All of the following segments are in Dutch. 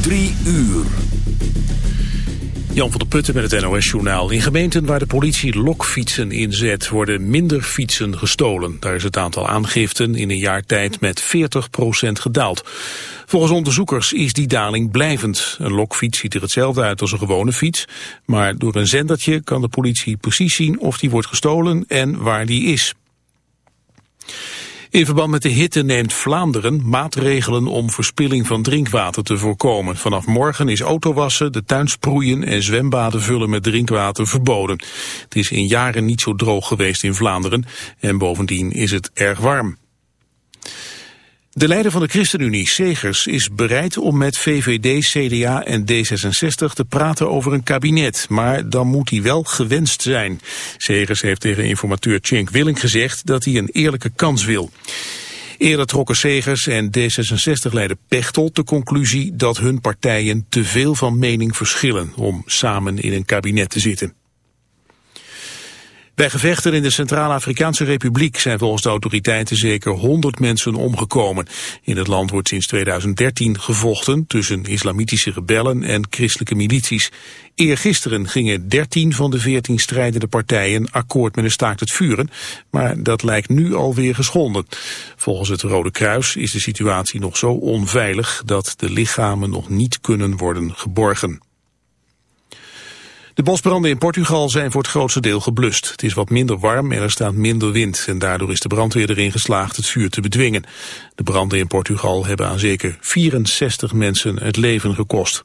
Drie uur. Jan van der Putten met het NOS-journaal. In gemeenten waar de politie lokfietsen inzet... worden minder fietsen gestolen. Daar is het aantal aangiften in een jaar tijd met 40% gedaald. Volgens onderzoekers is die daling blijvend. Een lokfiets ziet er hetzelfde uit als een gewone fiets... maar door een zendertje kan de politie precies zien of die wordt gestolen en waar die is. In verband met de hitte neemt Vlaanderen maatregelen om verspilling van drinkwater te voorkomen. Vanaf morgen is autowassen, de tuin sproeien en zwembaden vullen met drinkwater verboden. Het is in jaren niet zo droog geweest in Vlaanderen en bovendien is het erg warm. De leider van de ChristenUnie, Segers, is bereid om met VVD, CDA en D66 te praten over een kabinet. Maar dan moet hij wel gewenst zijn. Segers heeft tegen informateur Cenk Willing gezegd dat hij een eerlijke kans wil. Eerder trokken Segers en D66-leider Pechtold de conclusie dat hun partijen te veel van mening verschillen om samen in een kabinet te zitten. Bij gevechten in de Centraal-Afrikaanse Republiek zijn volgens de autoriteiten zeker 100 mensen omgekomen. In het land wordt sinds 2013 gevochten tussen islamitische rebellen en christelijke milities. Eergisteren gingen 13 van de 14 strijdende partijen akkoord met een staakt het vuren, maar dat lijkt nu alweer geschonden. Volgens het Rode Kruis is de situatie nog zo onveilig dat de lichamen nog niet kunnen worden geborgen. De bosbranden in Portugal zijn voor het grootste deel geblust. Het is wat minder warm en er staat minder wind. En daardoor is de brandweer erin geslaagd het vuur te bedwingen. De branden in Portugal hebben aan zeker 64 mensen het leven gekost.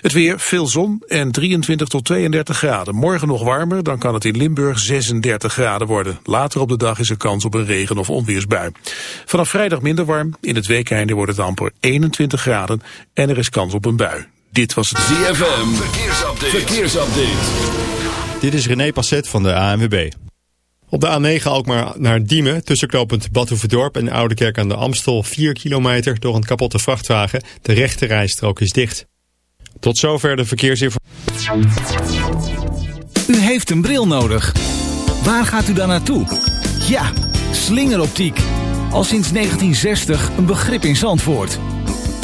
Het weer, veel zon en 23 tot 32 graden. Morgen nog warmer, dan kan het in Limburg 36 graden worden. Later op de dag is er kans op een regen- of onweersbui. Vanaf vrijdag minder warm, in het weekeinde wordt het amper 21 graden en er is kans op een bui. Dit was het ZFM. Verkeersupdate. Verkeersupdate. Dit is René Passet van de ANWB. Op de A9 ook maar naar Diemen, tussen knooppunt Badhoevedorp en Oudekerk aan de Amstel 4 kilometer door een kapotte vrachtwagen. De rechte rijstrook is dicht. Tot zover de verkeersinformatie. U heeft een bril nodig. Waar gaat u dan naartoe? Ja, slingeroptiek. Al sinds 1960 een begrip in Zandvoort.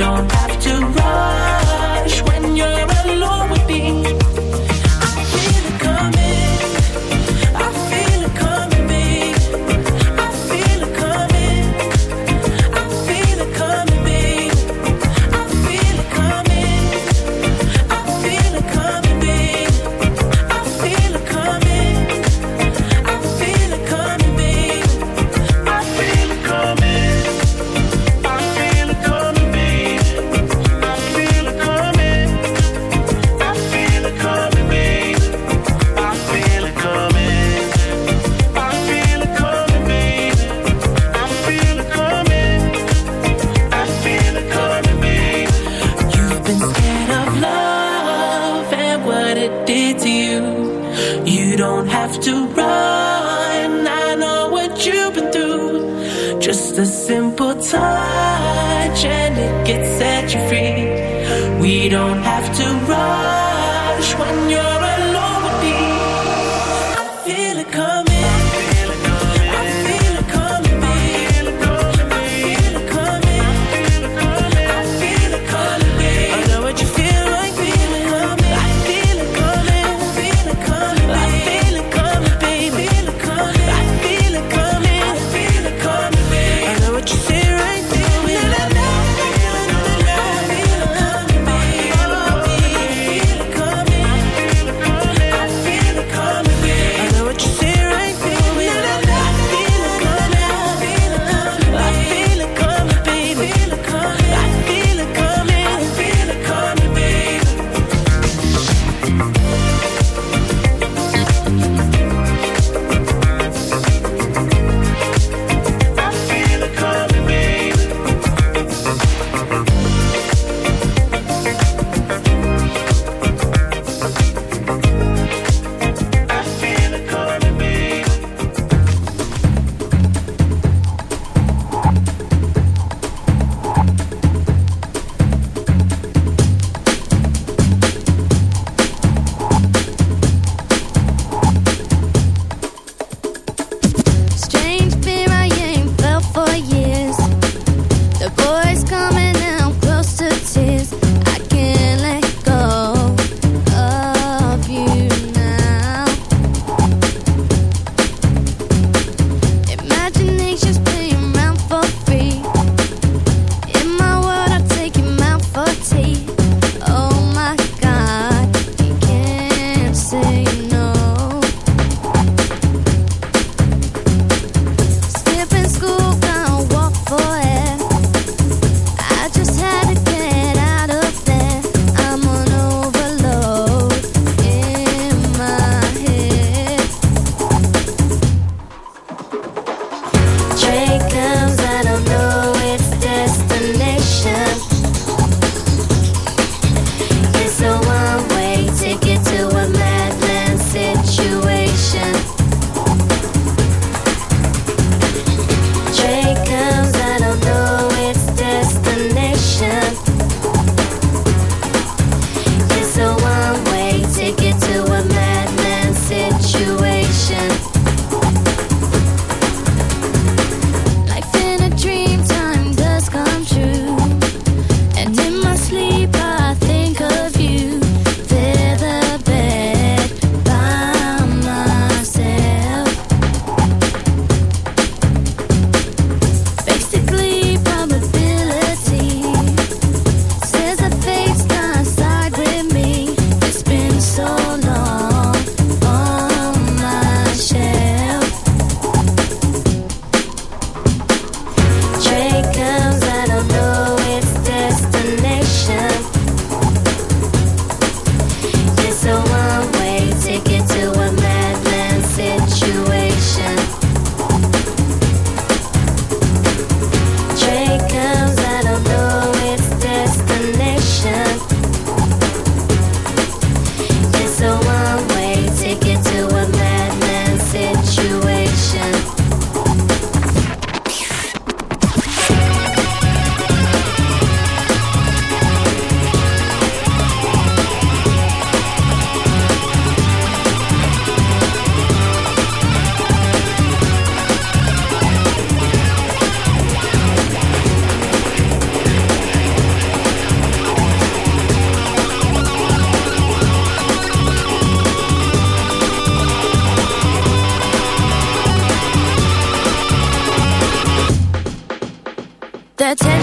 don't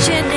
Imagine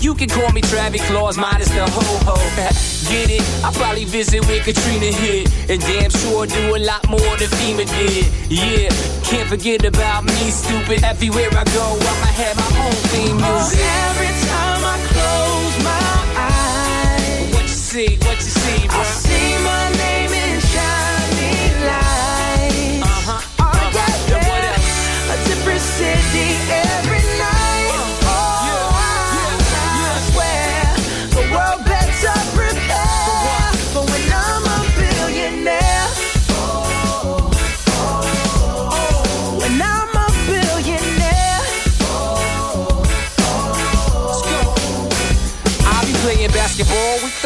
you can call me Travis Claus, minus the ho ho. Get it? I probably visit where Katrina hit, and damn sure do a lot more than FEMA did. Yeah, can't forget about me, stupid. Everywhere I go, I'ma have my own theme music. Oh, every time I close my eyes, what you see, what you see, bro? I see my name in shining lights. Uh-huh. Oh, yeah, And what yeah. A different city every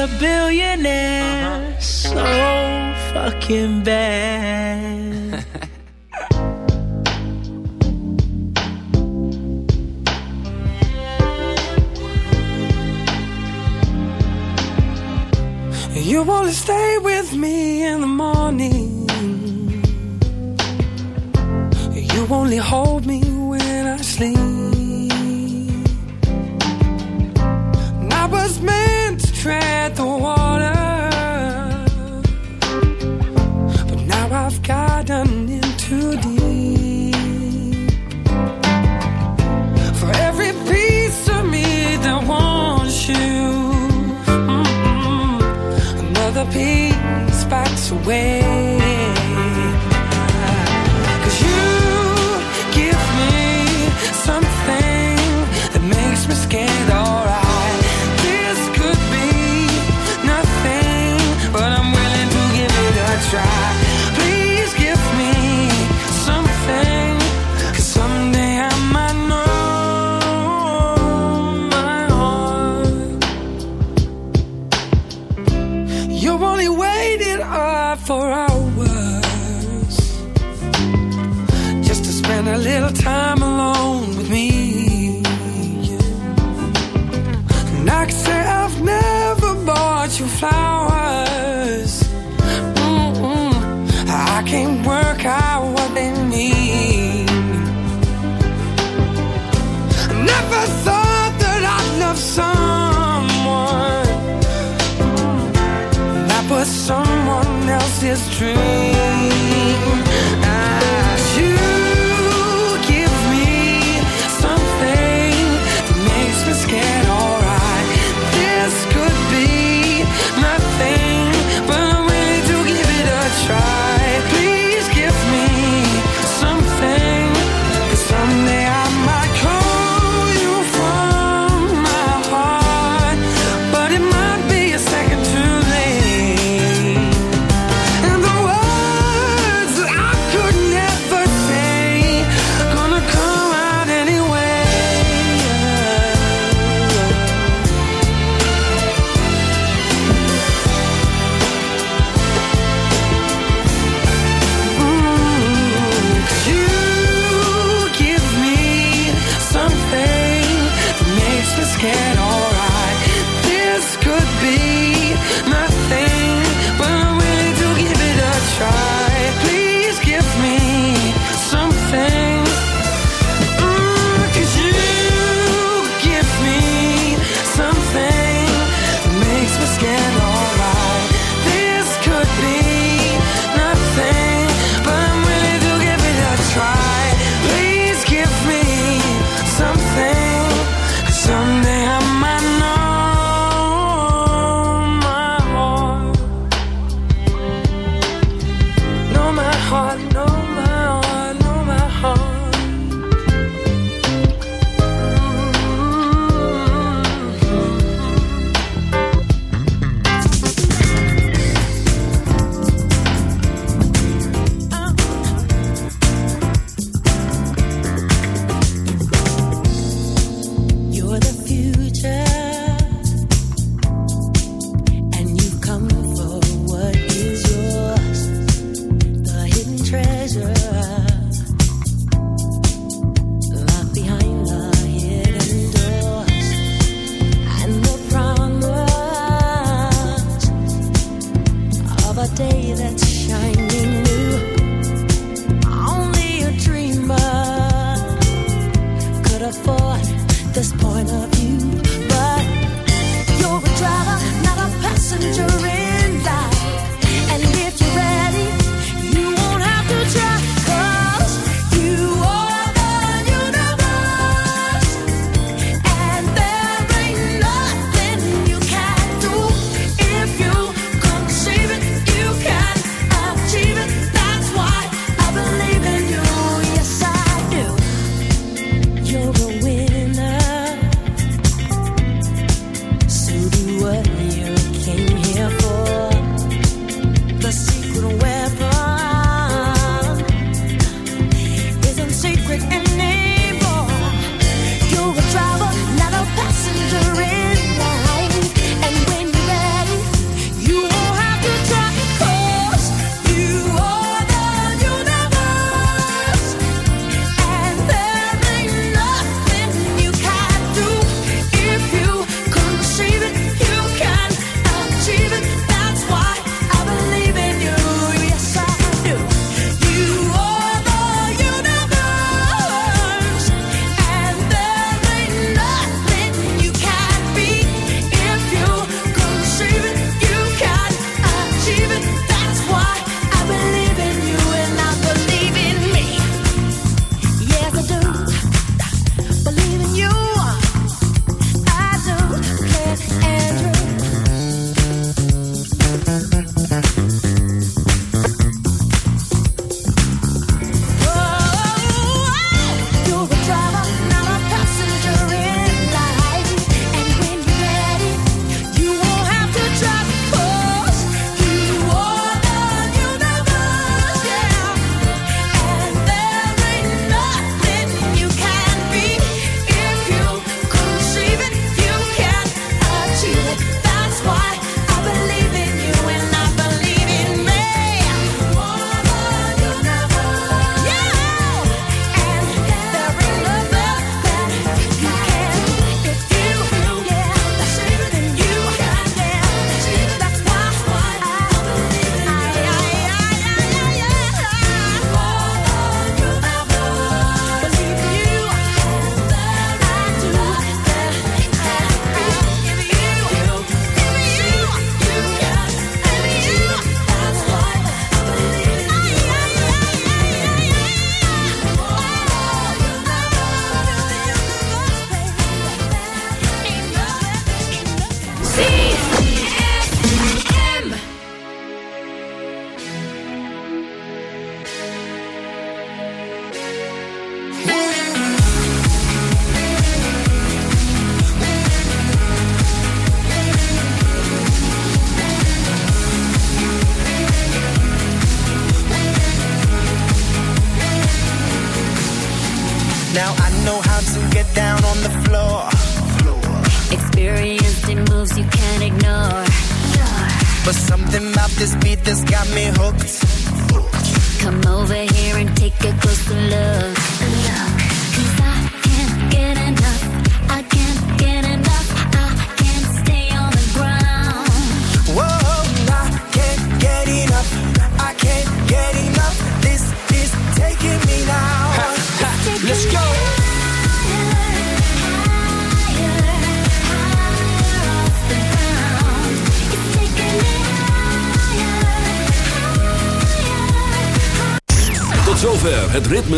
A billionaire uh-huh. so fucking bad. You wanna stay with me in the morning. You only hold me when I sleep. And I was to tread the water. But now I've gotten in too deep. For every piece of me that wants you. mm-mm, Another piece backs away.